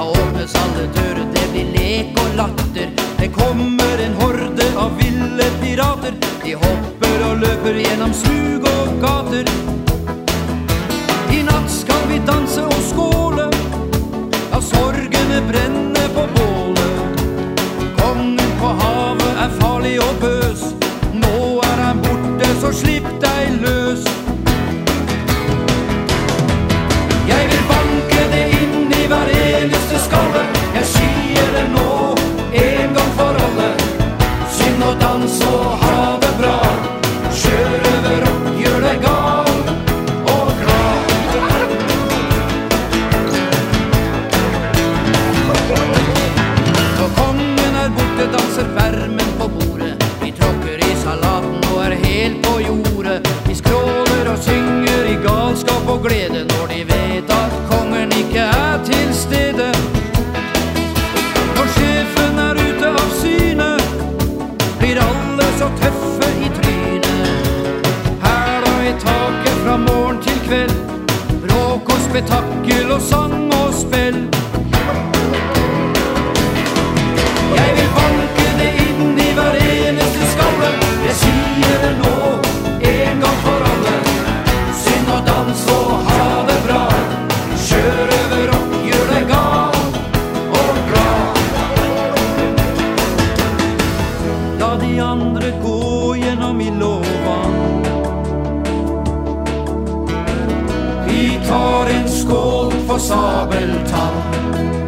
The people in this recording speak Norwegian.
Da åpnes alle dører, det blir lek og latter. Det kommer en horde av ville pirater. De hopper og løper gjennom smug og gater. I natt skal vi danse og skåle. La sorgene brenne på bålet. Kongen på havet er farlig og bøs. Nå er han borte, så slipp deg løs. Er danser vermen på bordet. Vi tråkker i salaten og er helt på jordet. Vi skråler og synger i galskap og glede når de vet at kongen ikke er til stede. Når sjefen er ute av syne, blir alle så tøffe i trynet. Hæla i taket fra morgen til kveld. Bråk og spetakkel og sang Vi tar en skål for sabeltann.